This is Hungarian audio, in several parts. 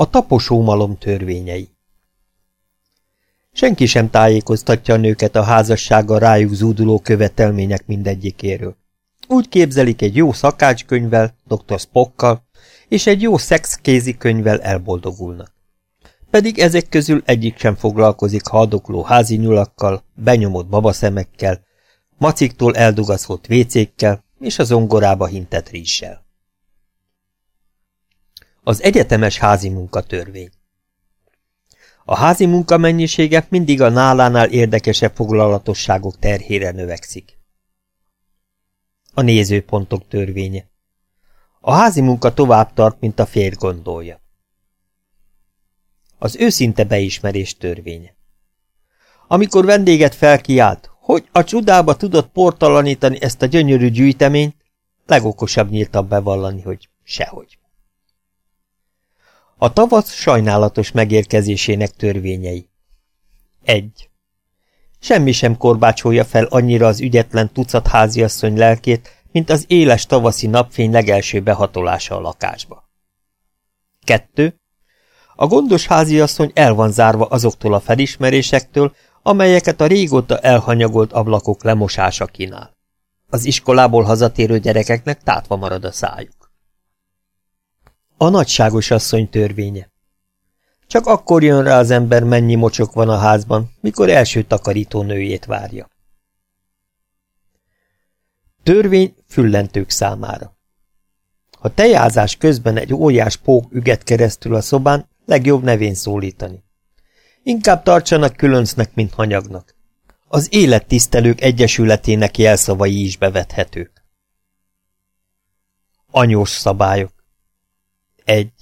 A taposómalom törvényei Senki sem tájékoztatja a nőket a házassága rájuk zúduló követelmények mindegyikéről. Úgy képzelik egy jó szakácskönyvvel, dr. Spockkal, és egy jó szexkézikönyvvel elboldogulnak. Pedig ezek közül egyik sem foglalkozik haldokló házi nyulakkal, benyomott babaszemekkel, maciktól eldugaszott vécékkel és az ongorába hintett rizssel. Az egyetemes házi munkatörvény A házi munka mennyisége mindig a nálánál érdekesebb foglalatosságok terhére növekszik. A nézőpontok törvénye A házi munka tovább tart, mint a férj gondolja. Az őszinte beismerés törvénye Amikor vendéget felkiált, hogy a csudába tudott portalanítani ezt a gyönyörű gyűjteményt, legokosabb nyíltabb bevallani, hogy sehogy. A tavasz sajnálatos megérkezésének törvényei. 1. Semmi sem korbácsolja fel annyira az ügyetlen tucat háziasszony lelkét, mint az éles tavaszi napfény legelső behatolása a lakásba. 2. A gondos háziasszony el van zárva azoktól a felismerésektől, amelyeket a régóta elhanyagolt ablakok lemosása kínál. Az iskolából hazatérő gyerekeknek tátva marad a szájuk. A nagyságos asszony törvénye Csak akkor jön rá az ember, mennyi mocsok van a házban, mikor első takarító nőjét várja. Törvény füllentők számára Ha tejázás közben egy óriás pók üget keresztül a szobán, legjobb nevén szólítani. Inkább tartsanak különcnek, mint hanyagnak. Az élettisztelők egyesületének jelszavai is bevethetők. Anyós szabályok 1.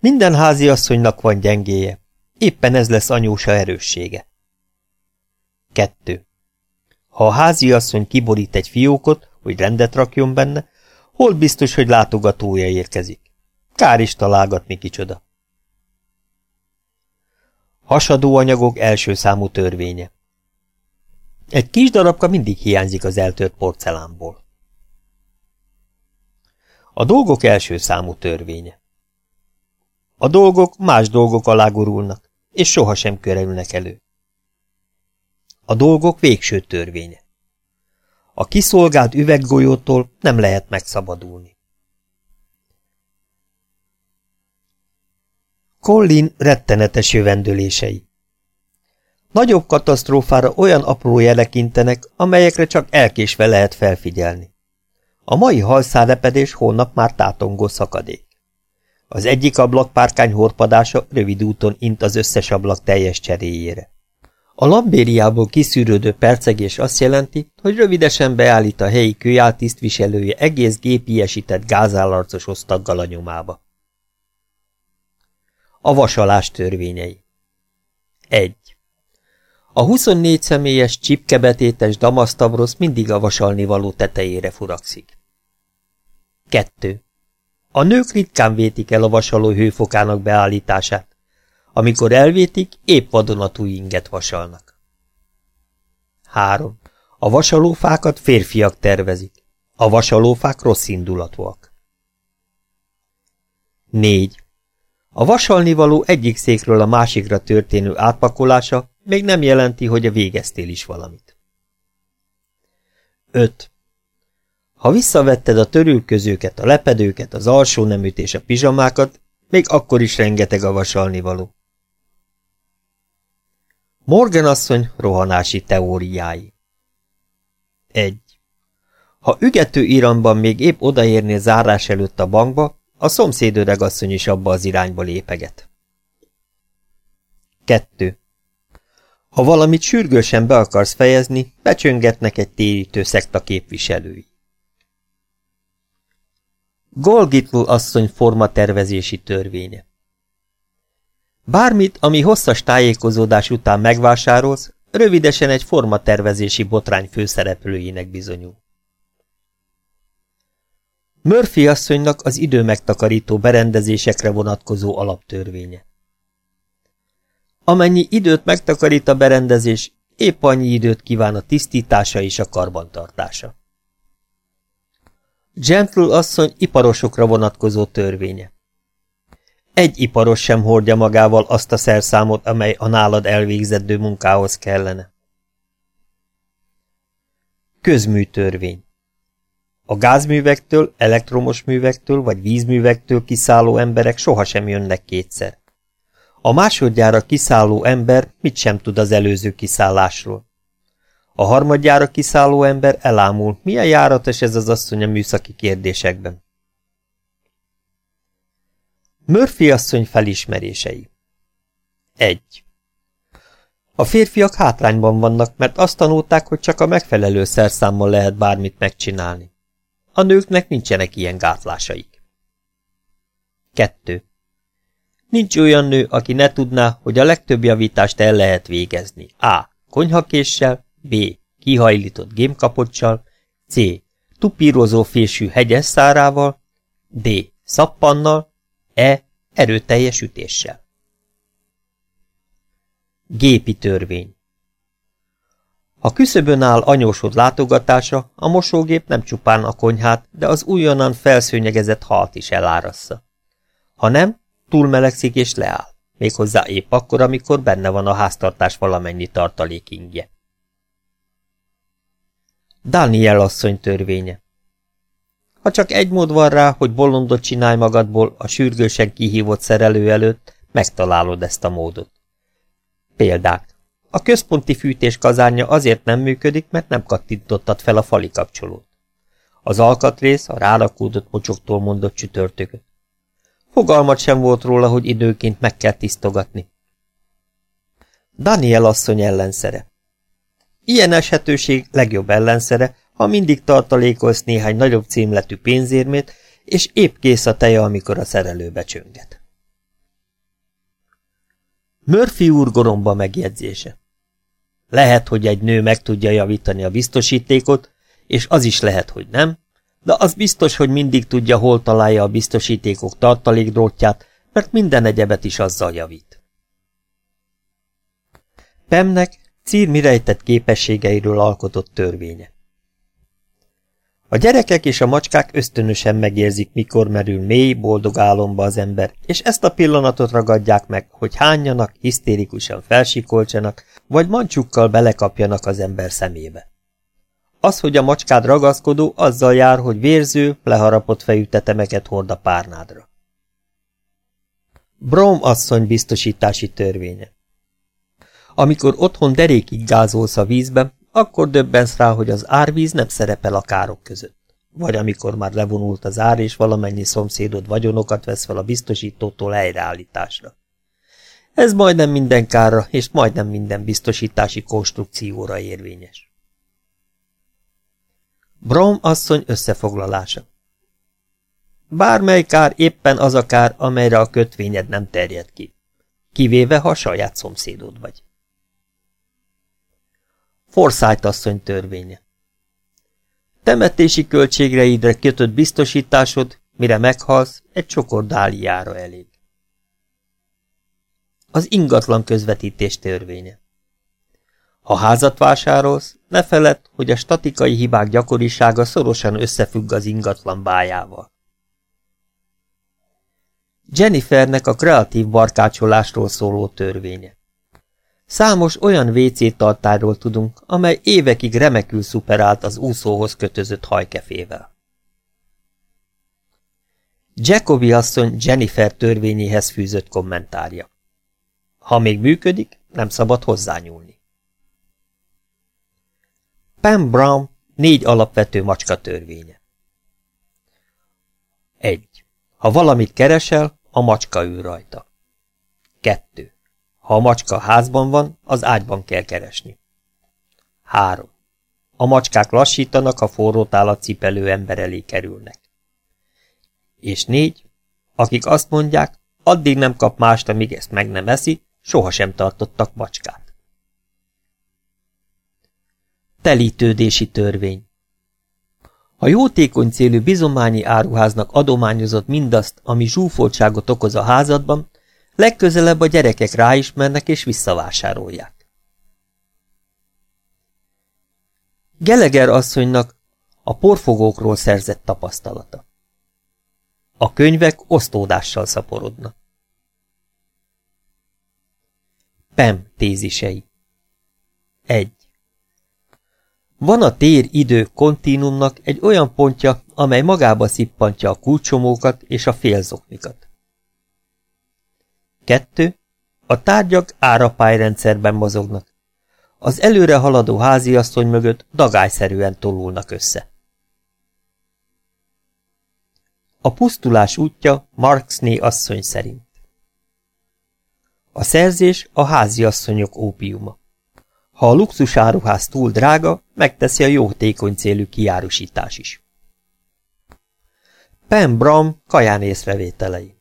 Minden háziasszonynak van gyengéje. Éppen ez lesz anyósa erőssége. 2. Ha a háziasszony kiborít egy fiókot, hogy rendet rakjon benne, hol biztos, hogy látogatója érkezik. Kár is találgatni kicsoda. Hasadó anyagok első számú törvénye. Egy kis darabka mindig hiányzik az eltört porcelánból. A dolgok első számú törvénye. A dolgok más dolgok alá gurulnak, és sohasem kerülnek elő. A dolgok végső törvénye. A kiszolgált üveggolyótól nem lehet megszabadulni. Collin rettenetes jövendőlései. Nagyobb katasztrófára olyan apró jelek intenek, amelyekre csak elkésve lehet felfigyelni. A mai halszárepedés holnap már tátongó szakadék. Az egyik ablakpárkány horpadása rövid úton int az összes ablak teljes cseréjére. A lambériából kiszűrődő percegés azt jelenti, hogy rövidesen beállít a helyi kőjártisztviselője egész gépiesített gázállarcos osztaggal a nyomába. A vasalás törvényei 1. A 24 személyes csipkebetétes damasztavrosz mindig a vasalni való tetejére furakszik. 2. A nők ritkán vétik el a vasaló hőfokának beállítását. Amikor elvétik, épp vadonatúj inget vasalnak. 3. A vasalófákat férfiak tervezik. A vasalófák rossz indulatúak. 4. A vasalnivaló egyik székről a másikra történő átpakolása még nem jelenti, hogy a végeztél is valamit. 5. Ha visszavetted a törülközőket, a lepedőket, az alsó neműt és a pizsamákat, még akkor is rengeteg a vasalnivaló. Morgan asszony rohanási teóriái 1. Ha ügető Iranban még épp odaérnél zárás előtt a bankba, a szomszéd öregasszony is abba az irányba lépeget. 2. Ha valamit sürgősen be akarsz fejezni, becsöngetnek egy térítő szekta képviselői. Golgitl asszony formatervezési törvénye Bármit, ami hosszas tájékozódás után megvásárolsz, rövidesen egy formatervezési botrány főszereplőjének bizonyul. Murphy asszonynak az időmegtakarító berendezésekre vonatkozó alaptörvénye. Amennyi időt megtakarít a berendezés, épp annyi időt kíván a tisztítása és a karbantartása. Gentle asszony iparosokra vonatkozó törvénye. Egy iparos sem hordja magával azt a szerszámot, amely a nálad elvégzedő munkához kellene. Közműtörvény A gázművektől, elektromos művektől vagy vízművektől kiszálló emberek sohasem jönnek kétszer. A másodjára kiszálló ember mit sem tud az előző kiszállásról. A harmadjára kiszálló ember elámul, milyen járatos ez az asszony a műszaki kérdésekben. Murphy asszony felismerései 1. A férfiak hátrányban vannak, mert azt tanulták, hogy csak a megfelelő szerszámmal lehet bármit megcsinálni. A nőknek nincsenek ilyen gátlásaik. 2. Nincs olyan nő, aki ne tudná, hogy a legtöbb javítást el lehet végezni. A. Konyhakéssel, B. Kihajlított gémkapocsal, C. Tupírozó fésű hegyes szárával, D. Szappannal, E. Erőteljes ütéssel. Gépi törvény Ha küszöbön áll anyósod látogatása, a mosógép nem csupán a konyhát, de az újonnan felszőnyegezett halt is elárassza. Ha nem, túlmelegszik és leáll, méghozzá épp akkor, amikor benne van a háztartás valamennyi tartalék ingje. Daniel asszony törvénye Ha csak egy mód van rá, hogy bolondot csinálj magadból a sürgősen kihívott szerelő előtt, megtalálod ezt a módot. Példák. A központi fűtés kazánja azért nem működik, mert nem kattintottad fel a fali kapcsolót. Az alkatrész a rárakódott mocsoktól mondott csütörtököt. Fogalmat sem volt róla, hogy időként meg kell tisztogatni. Daniel asszony ellenszere Ilyen eshetőség legjobb ellenszere, ha mindig tartalékolsz néhány nagyobb címletű pénzérmét, és épp kész a teje, amikor a szerelőbe csönget. Murphy úr goromba megjegyzése. Lehet, hogy egy nő meg tudja javítani a biztosítékot, és az is lehet, hogy nem, de az biztos, hogy mindig tudja, hol találja a biztosítékok tartalékdrótját, mert minden egyebet is azzal javít. Pemnek Cír mirejtett képességeiről alkotott törvénye. A gyerekek és a macskák ösztönösen megérzik, mikor merül mély, boldog álomba az ember, és ezt a pillanatot ragadják meg, hogy hányanak, hisztérikusan felsikolcsanak, vagy mancsukkal belekapjanak az ember szemébe. Az, hogy a macskád ragaszkodó, azzal jár, hogy vérző, leharapott fejű tetemeket hord a párnádra. Brom asszony biztosítási törvénye amikor otthon derékig gázolsz a vízbe, akkor döbbensz rá, hogy az árvíz nem szerepel a károk között. Vagy amikor már levonult az ár, és valamennyi szomszédod vagyonokat vesz fel a biztosítótól helyreállításra. Ez majdnem minden kárra, és majdnem minden biztosítási konstrukcióra érvényes. Brom asszony összefoglalása Bármely kár éppen az a kár, amelyre a kötvényed nem terjed ki, kivéve ha saját szomszédod vagy. Forsyth asszony törvénye. Temetési költségreidre kötött biztosításod, mire meghalsz, egy csokor dáliára elég. Az ingatlan közvetítés törvénye. Ha házat vásárolsz, ne feledd, hogy a statikai hibák gyakorisága szorosan összefügg az ingatlan bájával. Jennifernek a kreatív barkácsolásról szóló törvénye. Számos olyan WC tartáról tudunk, amely évekig remekül szuperált az úszóhoz kötözött hajkefével. Jacobi asszony Jennifer törvényéhez fűzött kommentárja. Ha még működik, nem szabad hozzányúlni. Pam Brown négy alapvető macska törvénye. 1. Ha valamit keresel, a macska ül rajta. 2. Ha a macska házban van, az ágyban kell keresni. 3. A macskák lassítanak, ha forró tálat cipelő ember elé kerülnek. És 4. Akik azt mondják, addig nem kap mást, amíg ezt meg nem eszi, sohasem tartottak macskát. Telítődési törvény A jótékony célú bizományi áruháznak adományozott mindazt, ami zsúfoltságot okoz a házadban, Legközelebb a gyerekek ráismernek és visszavásárolják. Geleger asszonynak a porfogókról szerzett tapasztalata. A könyvek osztódással szaporodnak. PEM tézisei 1. Van a tér-idő kontinumnak egy olyan pontja, amely magába szippantja a kulcsomókat és a félzoknikat. 2. A tárgyak árapályrendszerben mozognak. Az előre haladó háziasszony mögött dagályszerűen tolulnak össze. A pusztulás útja Marxné asszony szerint. A szerzés a háziasszonyok ópiuma. Ha a luxusáruház túl drága, megteszi a jótékony célú kiárusítás is. Pen Bram kaján észrevételei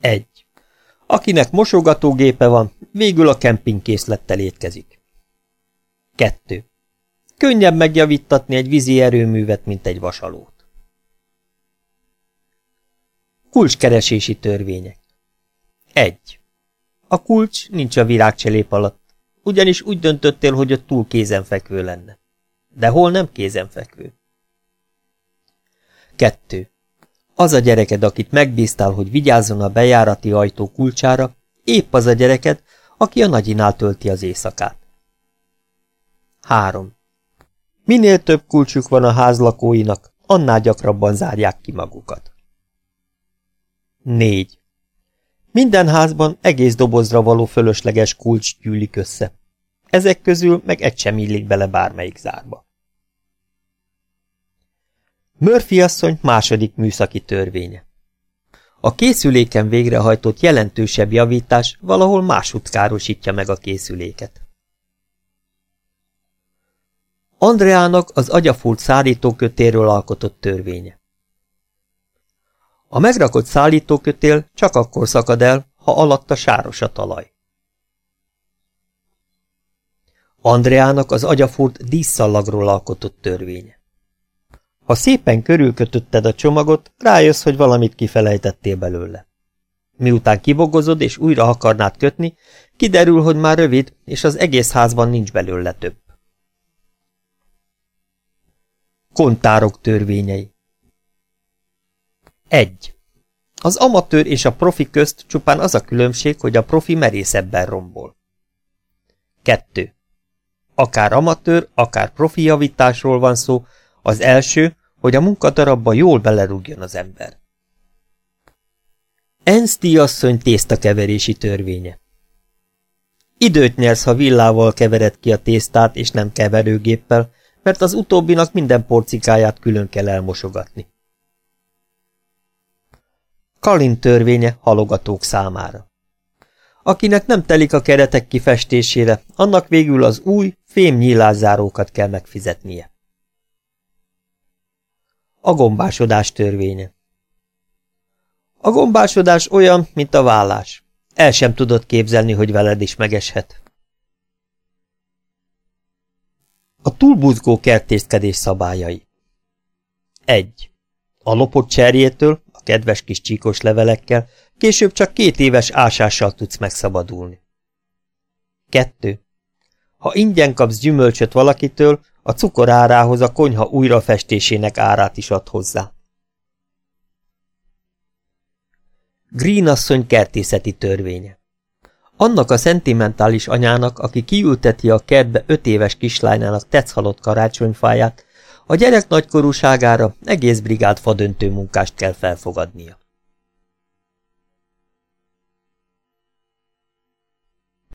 1. Akinek mosogatógépe van, végül a kempingkészlettel étkezik. 2. Könnyebb megjavítatni egy vízi erőművet, mint egy vasalót. Kulcskeresési törvények 1. A kulcs nincs a virágcselép alatt, ugyanis úgy döntöttél, hogy ott túl kézenfekvő lenne. De hol nem kézenfekvő? 2. Az a gyereked, akit megbíztál, hogy vigyázzon a bejárati ajtó kulcsára, épp az a gyereked, aki a nagyinál tölti az éjszakát. 3. Minél több kulcsuk van a ház lakóinak, annál gyakrabban zárják ki magukat. 4. Minden házban egész dobozra való fölösleges kulcs gyűlik össze. Ezek közül meg egy sem illik bele bármelyik zárba. Murphy asszony második műszaki törvénye. A készüléken végrehajtott jelentősebb javítás valahol másút károsítja meg a készüléket. Andreának az agyafult szállítókötéről alkotott törvénye. A megrakott szállítókötél csak akkor szakad el, ha alatta sáros a talaj. Andreának az agyafurt díszszallagról alkotott törvénye. Ha szépen körülkötötted a csomagot, rájössz, hogy valamit kifelejtettél belőle. Miután kibogozod és újra akarnád kötni, kiderül, hogy már rövid, és az egész házban nincs belőle több. Kontárok törvényei 1. Az amatőr és a profi közt csupán az a különbség, hogy a profi merészebben rombol. 2. Akár amatőr, akár profi javításról van szó, az első, hogy a munkadarabba jól belerúgjon az ember. Enszti asszony tésztakeverési törvénye. Időt nyersz, ha villával kevered ki a tésztát, és nem keverőgéppel, mert az utóbbinak minden porcikáját külön kell elmosogatni. Kalin törvénye halogatók számára. Akinek nem telik a keretek kifestésére, annak végül az új, fém nyílászárókat kell megfizetnie. A gombásodás törvénye A gombásodás olyan, mint a vállás. El sem tudod képzelni, hogy veled is megeshet. A túlbuzgó kertészkedés szabályai 1. A lopott cserjétől, kedves kis csíkos levelekkel, később csak két éves ásással tudsz megszabadulni. 2. Ha ingyen kapsz gyümölcsöt valakitől, a cukor árához a konyha újrafestésének árát is ad hozzá. Green asszony kertészeti törvénye Annak a szentimentális anyának, aki kiülteti a kertbe öt éves kislányának tetszhalott karácsonyfáját, a gyerek nagykorúságára egész brigád fadöntő munkást kell felfogadnia.